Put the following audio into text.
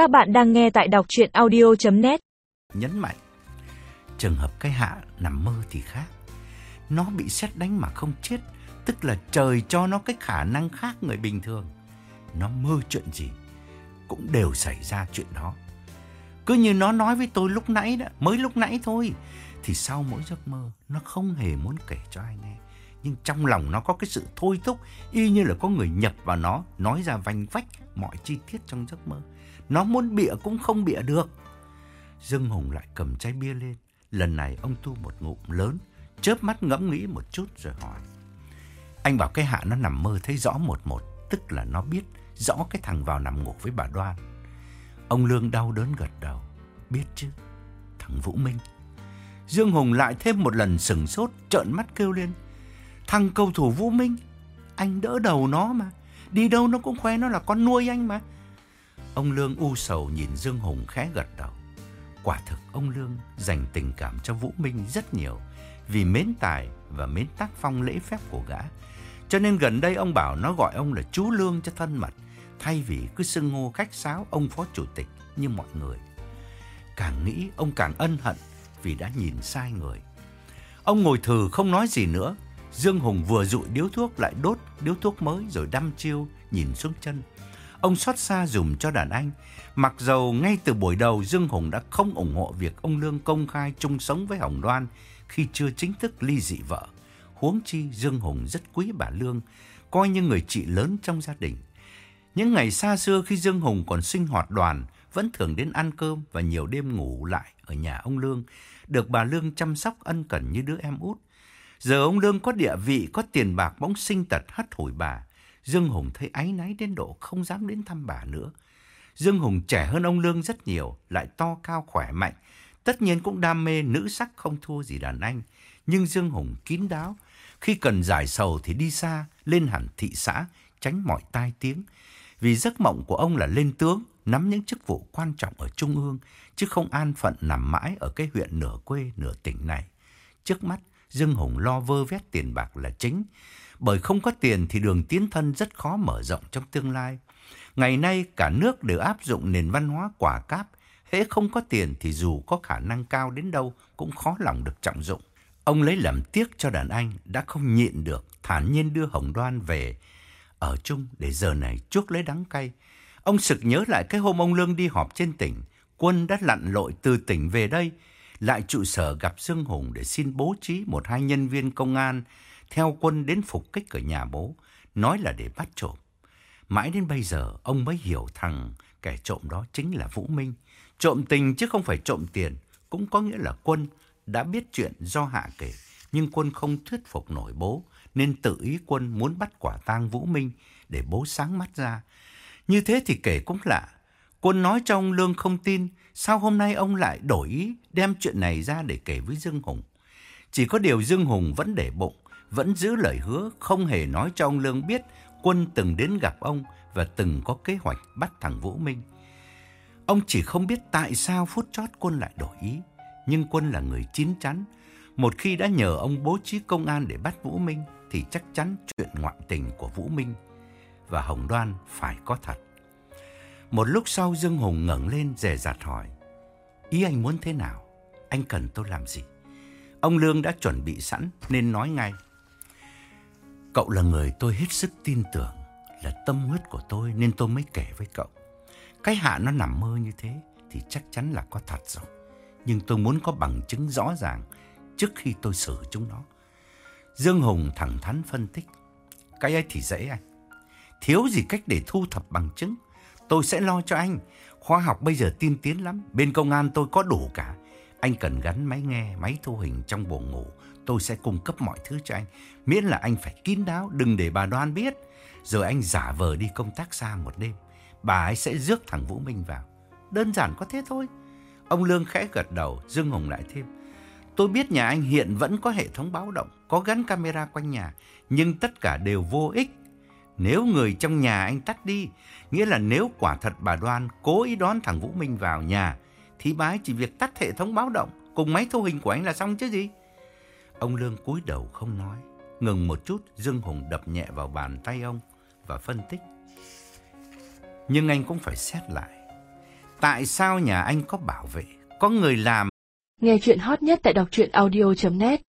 Các bạn đang nghe tại đọc chuyện audio.net Nhấn mạnh, trường hợp cái hạ nằm mơ thì khác. Nó bị xét đánh mà không chết, tức là trời cho nó cái khả năng khác người bình thường. Nó mơ chuyện gì, cũng đều xảy ra chuyện đó. Cứ như nó nói với tôi lúc nãy đó, mới lúc nãy thôi, thì sau mỗi giấc mơ, nó không hề muốn kể cho ai nghe. Nhưng trong lòng nó có cái sự thôi thúc, y như là có người nhập vào nó, nói ra vanh vách mọi chi tiết trong giấc mơ. Nó muốn bịa cũng không bịa được. Dương Hùng lại cầm chai bia lên. Lần này ông tu một ngụm lớn, chớp mắt ngẫm nghĩ một chút rồi hỏi. Anh bảo cái hạ nó nằm mơ thấy rõ một một, tức là nó biết rõ cái thằng vào nằm ngủ với bà Đoan. Ông Lương đau đớn gật đầu. Biết chứ, thằng Vũ Minh. Dương Hùng lại thêm một lần sừng sốt, trợn mắt kêu lên. Thằng cầu thủ Vũ Minh, anh đỡ đầu nó mà. Đi đâu nó cũng khoe nó là con nuôi anh mà. Ông Lương u sầu nhìn Dương Hùng khẽ gật đầu. Quả thực ông Lương dành tình cảm cho Vũ Minh rất nhiều vì mến tài và mến tác phong lễ phép của gã. Cho nên gần đây ông bảo nó gọi ông là chú Lương cho thân mật, thay vì cứ xưng hô khách sáo ông phó chủ tịch như mọi người. Càng nghĩ ông càng ân hận vì đã nhìn sai người. Ông ngồi thừ không nói gì nữa. Dương Hùng vừa dụi điếu thuốc lại đốt điếu thuốc mới rồi đăm chiêu nhìn xuống chân. Ông xót xa dùm cho đàn anh. Mặc dầu ngay từ buổi đầu Dương Hùng đã không ủng hộ việc ông Lương công khai chung sống với Hồng Đoan khi chưa chính thức ly dị vợ. Huống chi Dương Hùng rất quý bà Lương, coi như người chị lớn trong gia đình. Những ngày xa xưa khi Dương Hùng còn sinh hoạt đoàn, vẫn thường đến ăn cơm và nhiều đêm ngủ lại ở nhà ông Lương, được bà Lương chăm sóc ân cần như đứa em út. Giờ ông Lương có địa vị, có tiền bạc bỗng sinh tật hất hủi bà. Dương Hùng thấy áy náy đến độ không dám đến thăm bà nữa. Dương Hùng trẻ hơn ông Lương rất nhiều, lại to cao khỏe mạnh. Tất nhiên cũng đam mê nữ sắc không thua gì đàn anh. Nhưng Dương Hùng kín đáo. Khi cần giải sầu thì đi xa, lên hẳn thị xã, tránh mọi tai tiếng. Vì giấc mộng của ông là lên tướng, nắm những chức vụ quan trọng ở Trung ương, chứ không an phận nằm mãi ở cái huyện nửa quê nửa tỉnh này. Trước mắt, Dương Hùng lo vơ vét tiền bạc là chính, bởi không có tiền thì đường tiến thân rất khó mở rộng trong tương lai. Ngày nay cả nước đều áp dụng nền văn hóa quả cáp, hễ không có tiền thì dù có khả năng cao đến đâu cũng khó lòng được trọng dụng. Ông lấy làm tiếc cho đàn anh đã không nhịn được, thản nhiên đưa Hồng Đoan về ở chung để giờ này chuốc lấy đắng cay. Ông sực nhớ lại cái hôm ông Lương đi họp trên tỉnh, quân đã lặn lội từ tỉnh về đây, lại trụ sở gặp Dương Hùng để xin bố trí một hai nhân viên công an theo quân đến phục kích ở nhà bố, nói là để bắt trộm. Mãi đến bây giờ ông mới hiểu thằng kẻ trộm đó chính là Vũ Minh. Trộm tình chứ không phải trộm tiền, cũng có nghĩa là quân đã biết chuyện do Hạ kể, nhưng quân không thuyết phục nổi bố, nên tự ý quân muốn bắt quả tang Vũ Minh để bố sáng mắt ra. Như thế thì kể cũng lạ. Quân nói cho ông Lương không tin, sao hôm nay ông lại đổi ý đem chuyện này ra để kể với Dương Hùng. Chỉ có điều Dương Hùng vẫn để bụng, vẫn giữ lời hứa, không hề nói cho ông Lương biết quân từng đến gặp ông và từng có kế hoạch bắt thằng Vũ Minh. Ông chỉ không biết tại sao phút chót quân lại đổi ý, nhưng quân là người chín chắn. Một khi đã nhờ ông bố trí công an để bắt Vũ Minh thì chắc chắn chuyện ngoại tình của Vũ Minh và Hồng Đoan phải có thật. Một lúc sau Dương Hùng ngẩng lên dè dặt hỏi, ý anh muốn thế nào? Anh cần tôi làm gì? Ông Lương đã chuẩn bị sẵn nên nói ngay. Cậu là người tôi hết sức tin tưởng, là tâm huyết của tôi nên tôi mới kể với cậu. Cái hạ nó nằm mơ như thế thì chắc chắn là có thật rồi. Nhưng tôi muốn có bằng chứng rõ ràng trước khi tôi xử chúng nó. Dương Hùng thẳng thắn phân tích. Cái ấy thì dễ anh. Thiếu gì cách để thu thập bằng chứng. Tôi sẽ lo cho anh. Khoa học bây giờ tiên tiến lắm. Bên công an tôi có đủ cả. Anh cần gắn máy nghe, máy thu hình trong buồng ngủ. Tôi sẽ cung cấp mọi thứ cho anh. Miễn là anh phải kín đáo, đừng để bà Đoan biết. Rồi anh giả vờ đi công tác xa một đêm. Bà ấy sẽ rước thằng Vũ Minh vào. Đơn giản có thế thôi. Ông Lương khẽ gật đầu, Dương hồng lại thêm. Tôi biết nhà anh hiện vẫn có hệ thống báo động, có gắn camera quanh nhà, nhưng tất cả đều vô ích. Nếu người trong nhà anh tắt đi, nghĩa là nếu quả thật bà Đoan cố ý đón thằng Vũ Minh vào nhà, thì bà ấy chỉ việc tắt hệ thống báo động cùng máy thu hình của anh là xong chứ gì. Ông Lương cúi đầu không nói, ngừng một chút, Dương Hùng đập nhẹ vào bàn tay ông và phân tích. Nhưng anh cũng phải xét lại. Tại sao nhà anh có bảo vệ, có người làm Nghe chuyện hot nhất tại đọc truyện audio.net